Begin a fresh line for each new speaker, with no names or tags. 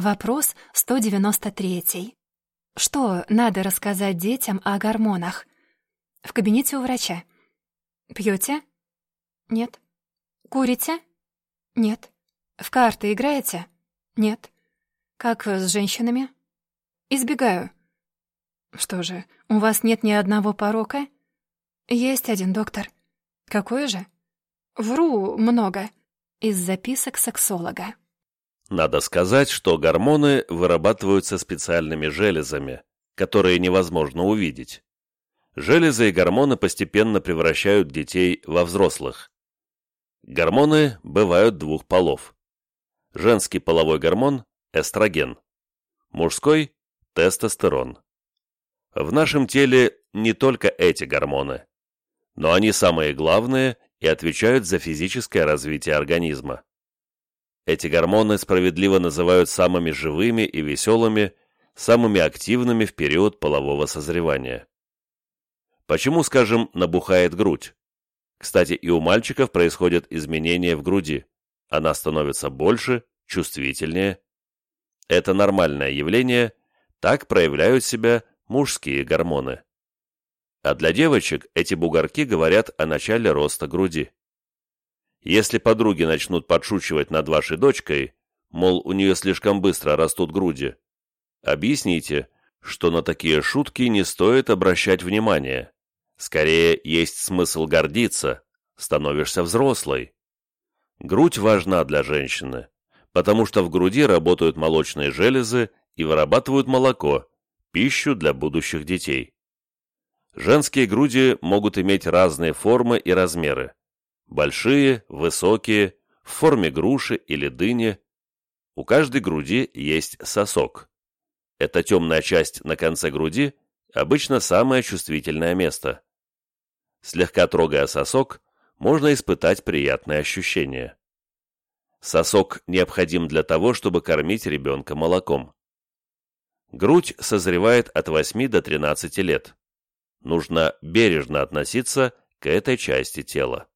Вопрос 193. Что надо рассказать детям о гормонах? В кабинете у врача. Пьете? Нет. Курите? Нет. В карты играете? Нет. Как с женщинами? Избегаю. Что же, у вас нет ни одного порока? Есть один, доктор. Какой же? Вру много. Из записок сексолога.
Надо сказать, что гормоны вырабатываются специальными железами, которые невозможно увидеть. Железы и гормоны постепенно превращают детей во взрослых. Гормоны бывают двух полов. Женский половой гормон – эстроген. Мужской – тестостерон. В нашем теле не только эти гормоны, но они самые главные и отвечают за физическое развитие организма. Эти гормоны справедливо называют самыми живыми и веселыми, самыми активными в период полового созревания. Почему, скажем, набухает грудь? Кстати, и у мальчиков происходят изменения в груди. Она становится больше, чувствительнее. Это нормальное явление, так проявляют себя мужские гормоны. А для девочек эти бугорки говорят о начале роста груди. Если подруги начнут подшучивать над вашей дочкой, мол, у нее слишком быстро растут груди, объясните, что на такие шутки не стоит обращать внимание. Скорее, есть смысл гордиться, становишься взрослой. Грудь важна для женщины, потому что в груди работают молочные железы и вырабатывают молоко, пищу для будущих детей. Женские груди могут иметь разные формы и размеры. Большие, высокие, в форме груши или дыни. У каждой груди есть сосок. Эта темная часть на конце груди обычно самое чувствительное место. Слегка трогая сосок, можно испытать приятные ощущения. Сосок необходим для того, чтобы кормить ребенка молоком. Грудь созревает от 8 до 13 лет. Нужно бережно относиться к этой части тела.